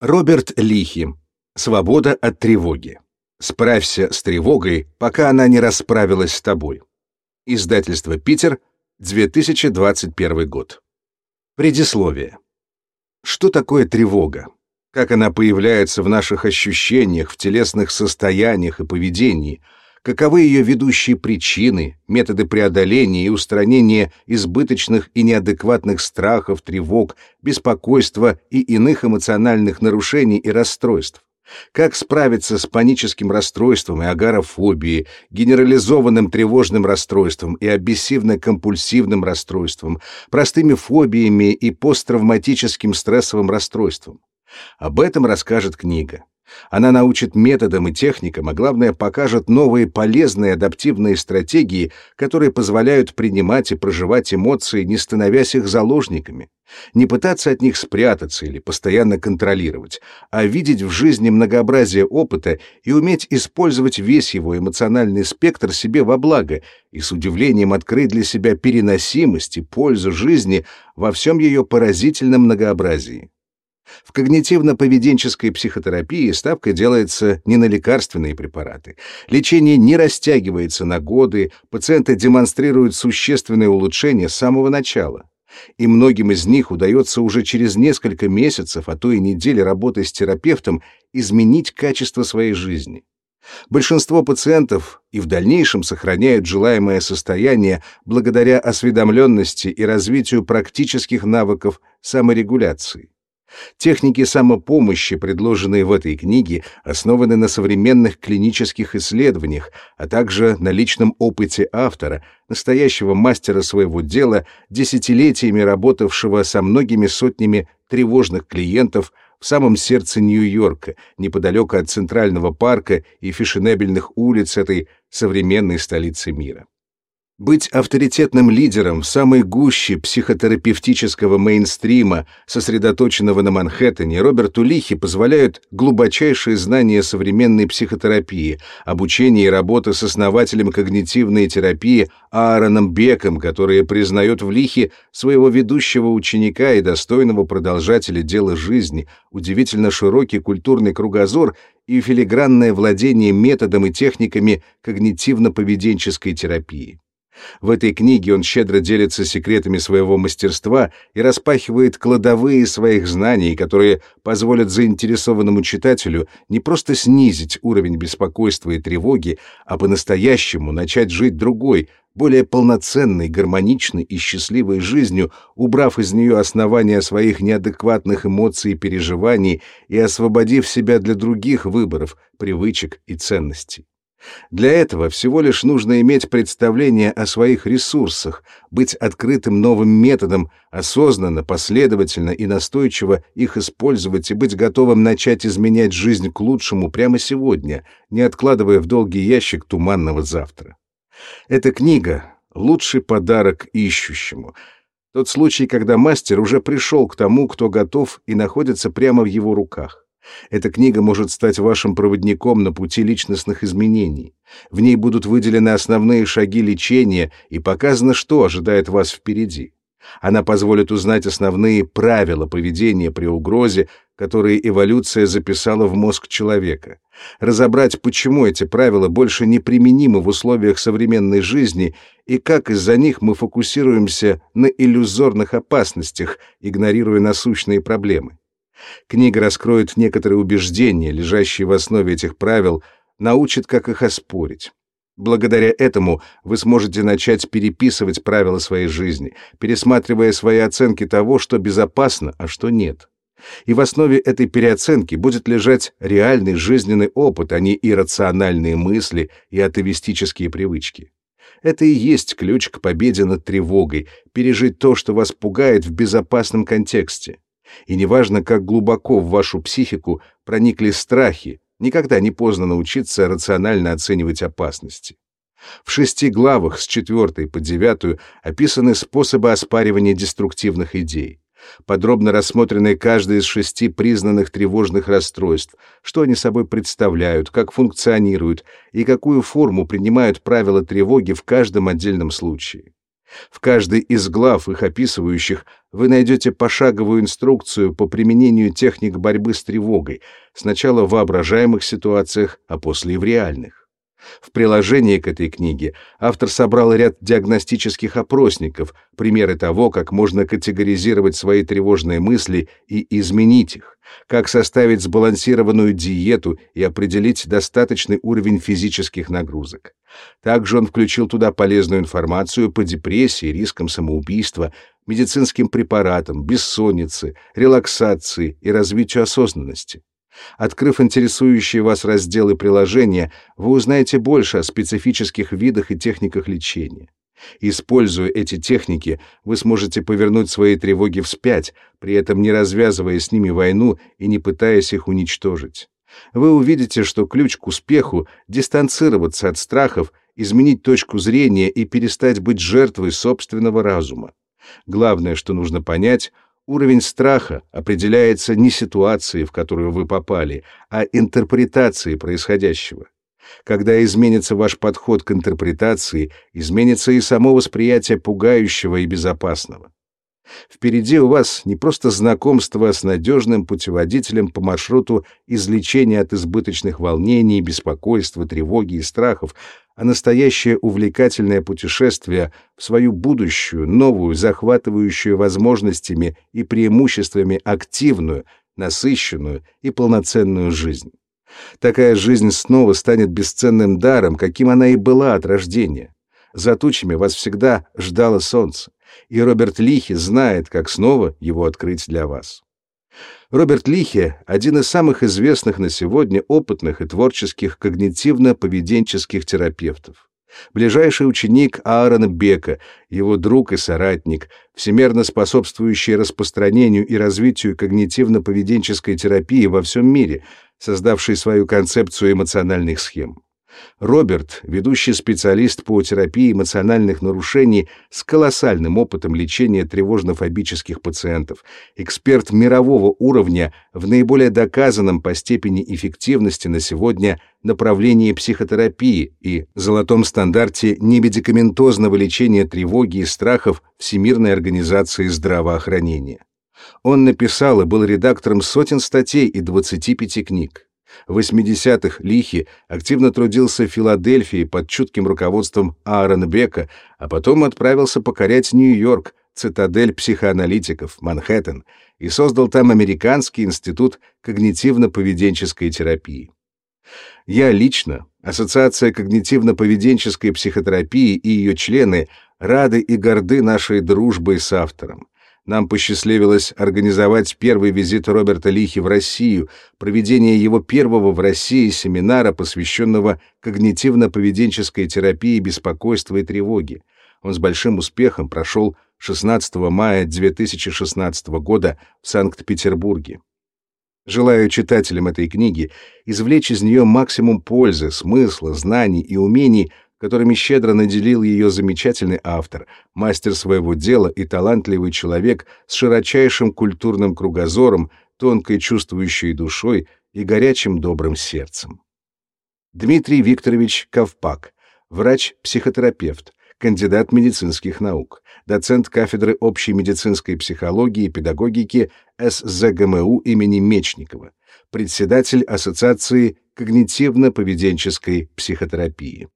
Роберт Лихи. Свобода от тревоги. Справься с тревогой, пока она не расправилась с тобой. Издательство «Питер», 2021 год. Предисловие. Что такое тревога? Как она появляется в наших ощущениях, в телесных состояниях и поведении – каковы ее ведущие причины, методы преодоления и устранения избыточных и неадекватных страхов, тревог, беспокойства и иных эмоциональных нарушений и расстройств. Как справиться с паническим расстройством и агорафобией, генерализованным тревожным расстройством и обессивно-компульсивным расстройством, простыми фобиями и посттравматическим стрессовым расстройством. Об этом расскажет книга. Она научит методам и техникам, а главное, покажет новые полезные адаптивные стратегии, которые позволяют принимать и проживать эмоции, не становясь их заложниками. Не пытаться от них спрятаться или постоянно контролировать, а видеть в жизни многообразие опыта и уметь использовать весь его эмоциональный спектр себе во благо и с удивлением открыть для себя переносимость и пользу жизни во всем ее поразительном многообразии. В когнитивно-поведенческой психотерапии ставка делается не на лекарственные препараты. Лечение не растягивается на годы, пациенты демонстрируют существенное улучшение с самого начала. И многим из них удается уже через несколько месяцев, а то и недели работы с терапевтом изменить качество своей жизни. Большинство пациентов и в дальнейшем сохраняют желаемое состояние благодаря осведомленности и развитию практических навыков саморегуляции. Техники самопомощи, предложенные в этой книге, основаны на современных клинических исследованиях, а также на личном опыте автора, настоящего мастера своего дела, десятилетиями работавшего со многими сотнями тревожных клиентов в самом сердце Нью-Йорка, неподалеку от Центрального парка и фешенебельных улиц этой современной столицы мира. Быть авторитетным лидером в самой гуще психотерапевтического мейнстрима, сосредоточенного на Манхэттене, Роберту Лихи позволяют глубочайшие знания современной психотерапии, обучение и работа с основателем когнитивной терапии Аароном Беком, который признает в Лихе своего ведущего ученика и достойного продолжателя дела жизни, удивительно широкий культурный кругозор и филигранное владение методом и техниками когнитивно-поведенческой терапии. В этой книге он щедро делится секретами своего мастерства и распахивает кладовые своих знаний, которые позволят заинтересованному читателю не просто снизить уровень беспокойства и тревоги, а по-настоящему начать жить другой, более полноценной, гармоничной и счастливой жизнью, убрав из нее основания своих неадекватных эмоций и переживаний и освободив себя для других выборов, привычек и ценностей. Для этого всего лишь нужно иметь представление о своих ресурсах, быть открытым новым методам, осознанно, последовательно и настойчиво их использовать и быть готовым начать изменять жизнь к лучшему прямо сегодня, не откладывая в долгий ящик туманного завтра. Эта книга — лучший подарок ищущему. Тот случай, когда мастер уже пришел к тому, кто готов и находится прямо в его руках. Эта книга может стать вашим проводником на пути личностных изменений. В ней будут выделены основные шаги лечения и показано, что ожидает вас впереди. Она позволит узнать основные правила поведения при угрозе, которые эволюция записала в мозг человека, разобрать, почему эти правила больше не применимы в условиях современной жизни и как из-за них мы фокусируемся на иллюзорных опасностях, игнорируя насущные проблемы. Книга раскроет некоторые убеждения, лежащие в основе этих правил, научит, как их оспорить. Благодаря этому вы сможете начать переписывать правила своей жизни, пересматривая свои оценки того, что безопасно, а что нет. И в основе этой переоценки будет лежать реальный жизненный опыт, а не иррациональные мысли и атовистические привычки. Это и есть ключ к победе над тревогой, пережить то, что вас пугает в безопасном контексте. И неважно, как глубоко в вашу психику проникли страхи, никогда не поздно научиться рационально оценивать опасности. В шести главах с четвертой по девятую описаны способы оспаривания деструктивных идей. Подробно рассмотрены каждый из шести признанных тревожных расстройств, что они собой представляют, как функционируют и какую форму принимают правила тревоги в каждом отдельном случае. В каждой из глав, их описывающих, вы найдете пошаговую инструкцию по применению техник борьбы с тревогой, сначала в воображаемых ситуациях, а после и в реальных. В приложении к этой книге автор собрал ряд диагностических опросников, примеры того, как можно категоризировать свои тревожные мысли и изменить их, как составить сбалансированную диету и определить достаточный уровень физических нагрузок. Также он включил туда полезную информацию по депрессии, рискам самоубийства, медицинским препаратам, бессоннице, релаксации и развитию осознанности. Открыв интересующие вас разделы приложения, вы узнаете больше о специфических видах и техниках лечения. Используя эти техники, вы сможете повернуть свои тревоги вспять, при этом не развязывая с ними войну и не пытаясь их уничтожить. Вы увидите, что ключ к успеху — дистанцироваться от страхов, изменить точку зрения и перестать быть жертвой собственного разума. Главное, что нужно понять — Уровень страха определяется не ситуацией, в которую вы попали, а интерпретацией происходящего. Когда изменится ваш подход к интерпретации, изменится и само восприятие пугающего и безопасного. Впереди у вас не просто знакомство с надежным путеводителем по маршруту излечения от избыточных волнений, беспокойства, тревоги и страхов, а настоящее увлекательное путешествие в свою будущую, новую, захватывающую возможностями и преимуществами активную, насыщенную и полноценную жизнь. Такая жизнь снова станет бесценным даром, каким она и была от рождения. За тучами вас всегда ждало солнце, и Роберт Лихи знает, как снова его открыть для вас. Роберт Лихе — один из самых известных на сегодня опытных и творческих когнитивно-поведенческих терапевтов. Ближайший ученик Аарона Бека, его друг и соратник, всемерно способствующий распространению и развитию когнитивно-поведенческой терапии во всем мире, создавший свою концепцию эмоциональных схем. Роберт, ведущий специалист по терапии эмоциональных нарушений с колоссальным опытом лечения тревожно-фобических пациентов, эксперт мирового уровня в наиболее доказанном по степени эффективности на сегодня направлении психотерапии и золотом стандарте немедикаментозного лечения тревоги и страхов Всемирной организации здравоохранения. Он написал и был редактором сотен статей и 25 книг. В 80-х Лихи активно трудился в Филадельфии под чутким руководством Аарона Бека, а потом отправился покорять Нью-Йорк, цитадель психоаналитиков, Манхэттен, и создал там Американский институт когнитивно-поведенческой терапии. Я лично, Ассоциация когнитивно-поведенческой психотерапии и ее члены рады и горды нашей дружбой с автором нам посчастливилось организовать первый визит Роберта Лихи в Россию, проведение его первого в России семинара, посвященного когнитивно-поведенческой терапии беспокойства и тревоги. Он с большим успехом прошел 16 мая 2016 года в Санкт-Петербурге. Желаю читателям этой книги извлечь из нее максимум пользы, смысла, знаний и умений, которыми щедро наделил ее замечательный автор, мастер своего дела и талантливый человек с широчайшим культурным кругозором, тонкой чувствующей душой и горячим добрым сердцем. Дмитрий Викторович Ковпак, врач-психотерапевт, кандидат медицинских наук, доцент кафедры общей медицинской психологии и педагогики СЗГМУ имени Мечникова, председатель Ассоциации когнитивно-поведенческой психотерапии.